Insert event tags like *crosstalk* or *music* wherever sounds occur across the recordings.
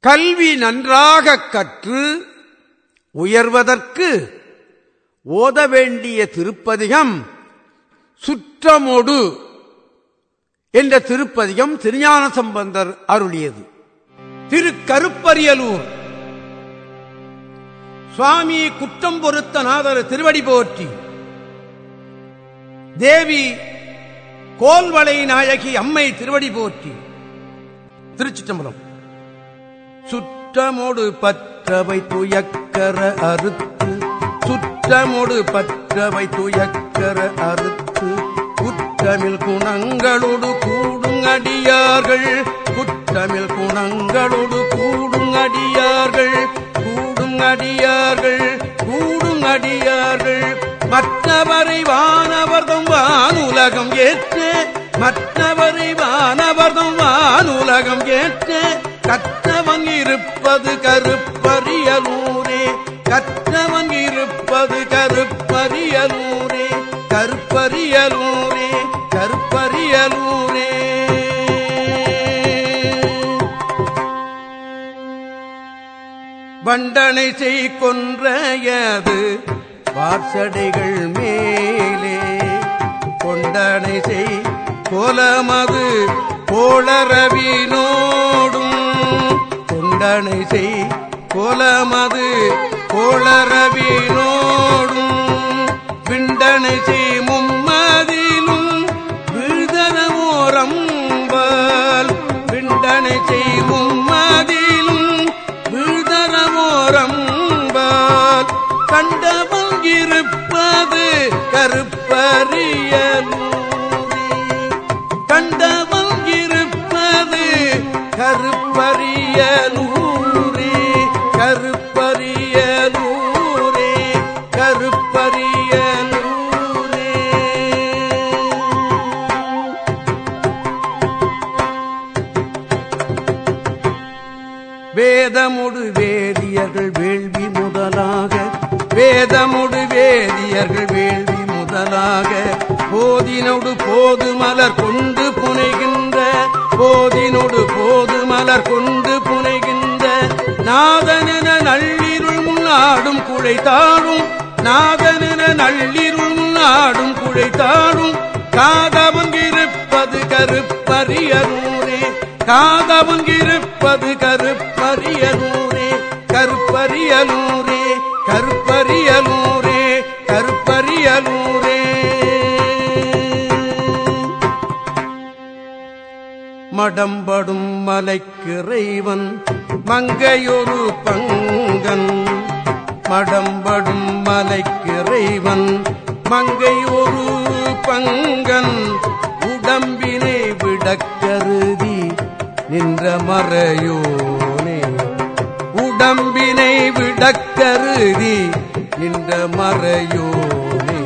கல்வி நன்றாக கற்று உயர்வதற்கு ஓத வேண்டிய திருப்பதிகம் சுற்றமோடு என்ற திருப்பதிகம் திருஞான சம்பந்தர் அருளியது. திருக்கருப்பரியலூர். சுவாமி குற்றம் பொருத்த நாதர் திருவடி போற்றி. தேவி கோல்வளை நாயகி அம்மை திருவடி போற்றி. திருச்சிட்டம்பலம் சுற்றமோடு பற்றவை துயக்கர அறுத்து சுற்றமோடு பற்றவை துயக்கர அறுத்து குற்றமில் குணங்களோடு கூடுங்கடியார்கள் குற்றமில் குணங்களோடு கூடுங்கடியார்கள் கூடுங்கடியார்கள் கூடுங்கடியார்கள் மற்றவரை வானவர்தம் வானுலகம் ஏற்று மற்றவரை வானவர்தம் வானுலகம் ஏற்று கற்ற கற்றவன் இருப்பது கருப்பரியலூரே. கற்றவன் இருப்பது கருப்பரியலூரே. கருப்பரியலூரே கருப்பரியலூரே. வண்டனை செய் கொன்றையது வார்சடைகள் மேலே. கொண்டனை செய் கோலமது கோளரவினோடு கொண்டனை செய். கோலமது கோளரவினோடும் விண்டனை செய். மும்மதிலும் விழுதனமோரம்பால் விண்டனை செய். மும்மதிலும் விழுதனமோரம்பால் கண்டவன் இருப்பது வேதமுடு வேதியர்கள் வேள்வி முதலாக. வேதமுடு வேதியர்கள் வேள்வி முதலாக. போதினோடு போது மலர் கொண்டு புனைகின்ற. போதினோடு போது மலர் கொண்டு புனைகின்ற. நாதனென நள்ளிருள் முன்னாடும் குழை தாழும். நாதனென நள்ளிருள் முன்னாடும் குழை தாழும். காதவன் இருப்பது கருப்பரியரூரே கருப்பரியலூரே கருப்பரியலூரே கருப்பரியலூரே கருப்பரியலூரே மடம்படும் மலைக்கிறைவன் மங்கையொரு பங்கன். மடம்படும் மலைக்கிறைவன் மங்கையொரு பங்கன். உடம்பினை விடக்கருதி நின்ற மறையோனே. உடம்பினை விடக்கருதி நின்ற மறையோனே.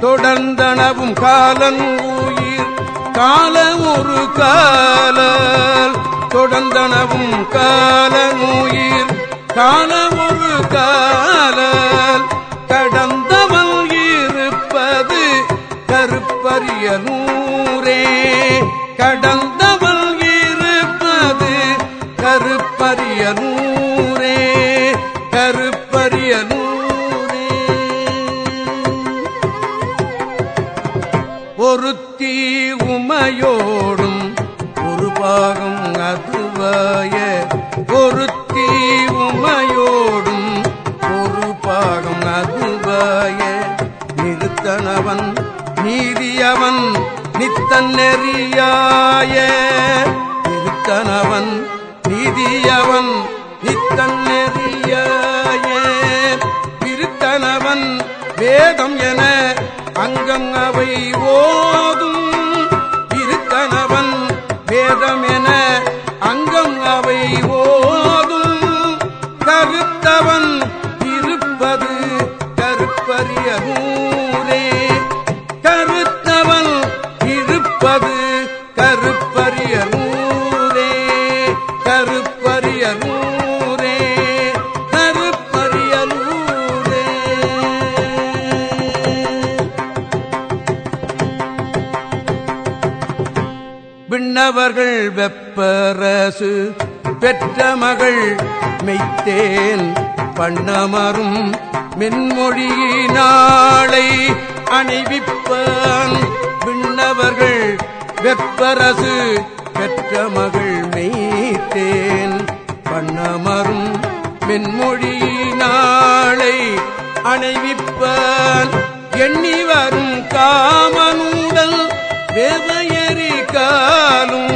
தொடர்ந்தனவும் காலன் உயிர் காலம் ஒரு கால தொடர்ந்தனவும் காலன் உயிர் காலம் ஒரு கால கடந்தவன் இருப்பது கருப்பரிய நூரே கடந்த ஒருத்தி உமையோடும் ஒரு பாகம் அதுவாய ஒருத்தி உமையோடும் ஒரு பாகம் அதுவாய நிறுத்தனவன் நீதியவன் நித்தன் நெறியாய. நிறுத்தனவன் நீதியவன் நித்தன் நெறியாய. திருத்தனவன் வேதம் என அவை ஓதும் *laughs* விண்ணவர்கள் மகள் மெய்த்தேன் பண்ணமரும் மென்மொழியினாளை அணிவிப்பான் விண்ணவர்கள் வெப்பரசு பெற்ற மகள் மெய்த்தேன் பண்ணமரும் மென்மொழியினாளை அணைவிப்பான் எண்ணி வரும் காமனுடல் வெவையறி காலும்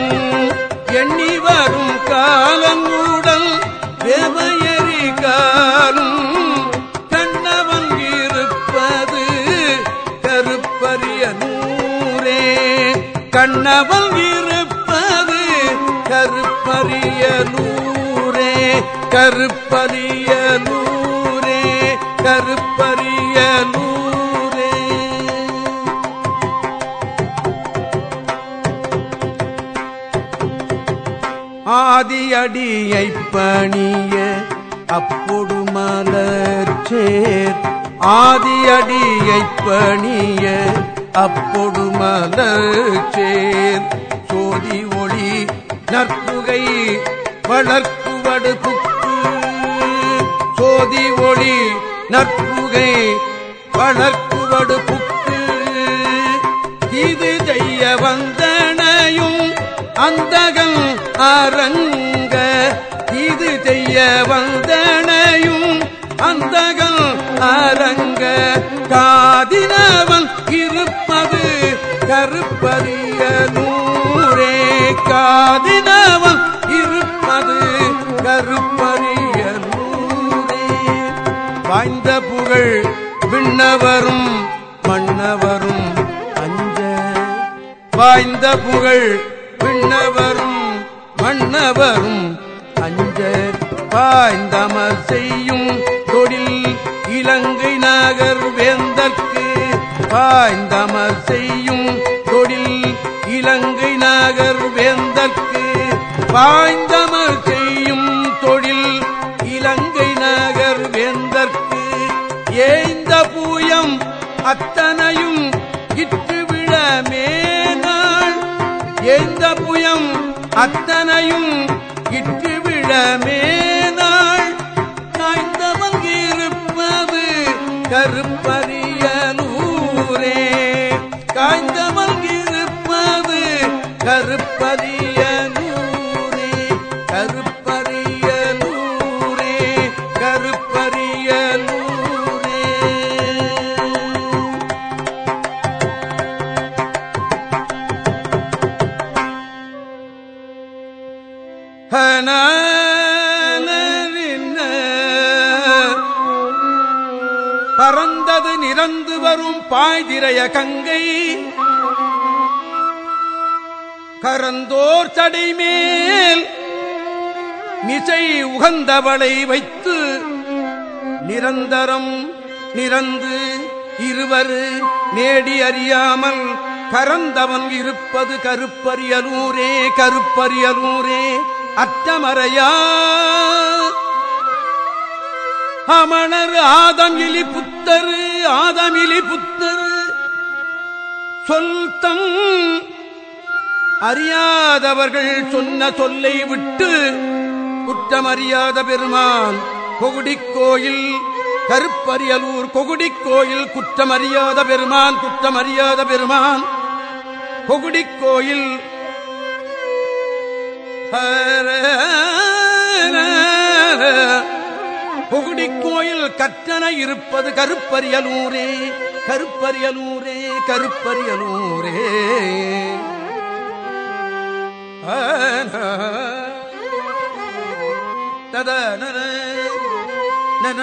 எண்ணி வரும் காலங்குடல் வேவையறி காலும் கண்ணவன் இருப்பது கருப்பரிய நூரே கண்ணவன் இருப்பது கருப்பரிய நூரே கருப்பரிய நூரே கருப்பரிய நூ ஆதியடியை பணிய அப்பொடு மலர்ச்சேர் ஆதியடியை பணிய அப்பொடு மலர்ச்சேர் சோதி ஒளி நற்புகை வளர்க்குவடு புக்கு சோதி ஒளி நற்புகை வளர்க்குவடு புக்கு இது செய்ய வந்தனையும் அந்தகன் அரங்க இது செய்ய வந்தனையும் அந்தகன் அரங்க. காதினவன் இருப்பது கருப்பரிய நூரே காதினவன் இருப்பது கருப்பரிய நூரே வாய்ந்த புகழ் விண்ணவரும் மன்னவரும் அஞ்ச. வாய்ந்த புகழ் விண்ணவரும் மன்னவரும் அஞ்ச பாய்ந்தமர் செய்யும் தொழில் இலங்கை நாகர் வேந்தற்கு பாய்ந்தமர் செய்யும் தொழில் இலங்கை நாகர் வேந்தற்கு பாய்ந்த அத்தனையும் இற்று விழ மேனாள். காய்ந்தவன் இருப்பது கருப்பரியலூரே காய்ந்தவன் இருப்பது கருப்பரியலூரே வரும் பாய்திரைய கங்கை. கரந்தோர் சடைமேல் மிசை உகந்தவளை வைத்து நிரந்தரம் நிரந்து இருவர் நேடி அறியாமல் கரந்தவன் இருப்பது கருப்பரியலூரே கருப்பரியலூரே அற்றமறையா அமணர் ஆதமிலி புத்தரு ஆதமிலி புத்தரு. சொல்தம் அறியாதவர்கள் சொன்ன சொல்லை விட்டு குற்றமறியாத பெருமான் கொகுடிக் கோயில் கருப்பரியலூர் கொகுடிக் கோயில் குற்றமறியாத பெருமான் குற்றமறியாத பெருமான் கொகுடிக் கோயில் ஹரே கோயில் கற்றன இருப்பது கருப்பரியலூரே கருப்பரியலூரே கருப்பரியலூரே. தத நன நன.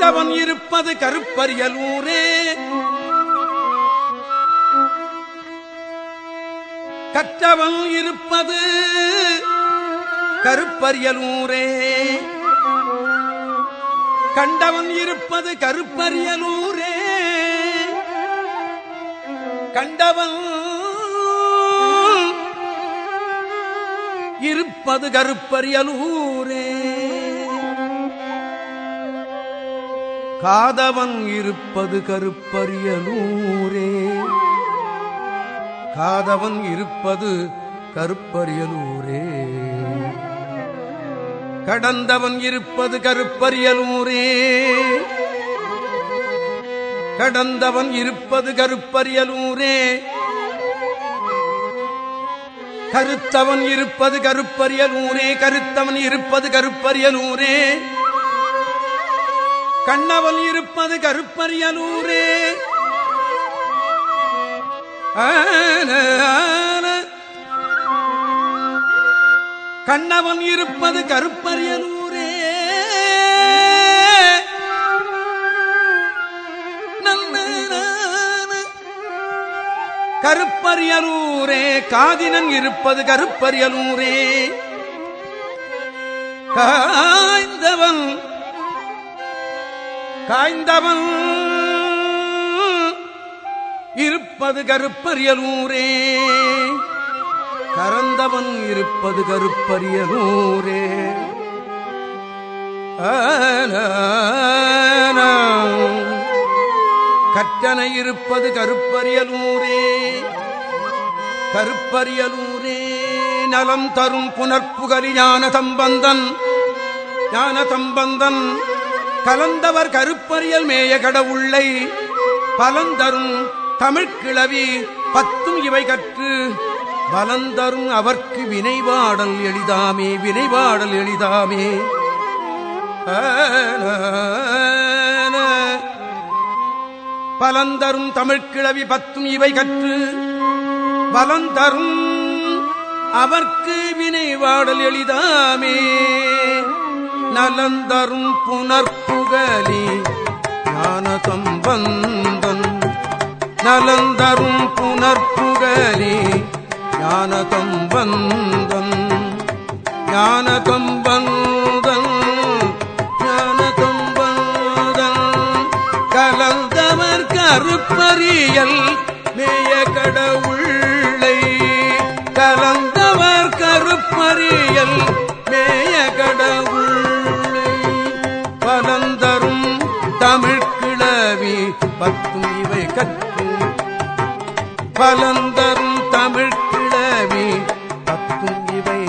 கற்றவன் இருப்பது கருப்பரியலூரே கற்றவன் இருப்பது கருப்பரியலூரே கண்டவன் இருப்பது கருப்பரியலூரே கண்டவன் இருப்பது கருப்பரியலூரே காதவன் இருப்பது கருப்பரியலூரே காதவன் இருப்பது கருப்பரியலூரே கடந்தவன் இருப்பது கருப்பரியலூரே கடந்தவன் இருப்பது கருப்பரியலூரே கருத்தவன் இருப்பது கருப்பரியலூரே கருத்தவன் இருப்பது கருப்பரியலூரே கண்ணவல் இருப்பது கருப்பரியலூரே. ஆன, கண்ணவன் இருப்பது கருப்பரியலூரே. நன்னனான. கருப்பரியலூரே காதினன் இருப்பது கருப்பரியலூரே. காய்ந்தவன் காய்ந்தவன். இருப்பது கருப்பரியலூரே கறந்தவன் இருப்பது கருப்பரியலூரே கற்றனை இருப்பது கருப்பரியலூரே கருப்பரியலூரே நலம் தரும் புனர்ப்புகலி ஞான சம்பந்தன் ஞான சம்பந்தன் கலந்தவர் கருப்பறியல் மேய கடவுள்ளை பலந்தரும் தமிழ்கிழவி பத்தும் இவை கற்று பலந்தரும் அவர்க்கு வினைவாடல் எளிதாமே வினைவாடல் எளிதாமே. பலந்தரும் தமிழ்கிழவி பத்தும் இவை கற்று பலந்தரும் அவர்க்கு வினைவாடல் எளிதாமே. நலந்தரும் புனர்புகலி ஞான சம்பந்தன். நலந்தரும் புனர்புகலி ஞான சம்பந்தன். ஞான சம்பந்தன் ஞான சம்பந்தன். கலந்தவர் கருப்பறியல் மேய கடவுளை. கலந்தவர் கருப்பறியல் பலந்தரும் தமிழ்கிழவி தத்தும் இவை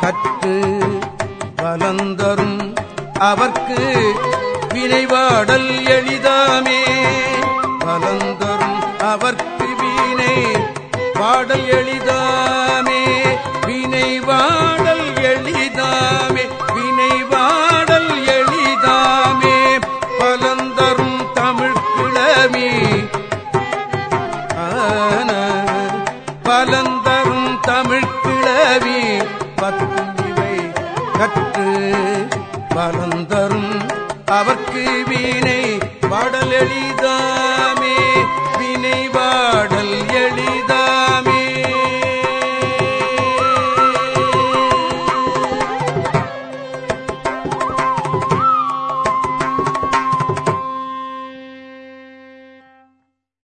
கற்று பலந்தரும் அவர்க்கு வினைவாடல் எளிதாமே. பலந்தரும் அவர்க்கு வீணை பாடல் எளிதா பத்தும் கற்று பலந்தரும் அவர்க்கு வீணை பாடல் எளிதா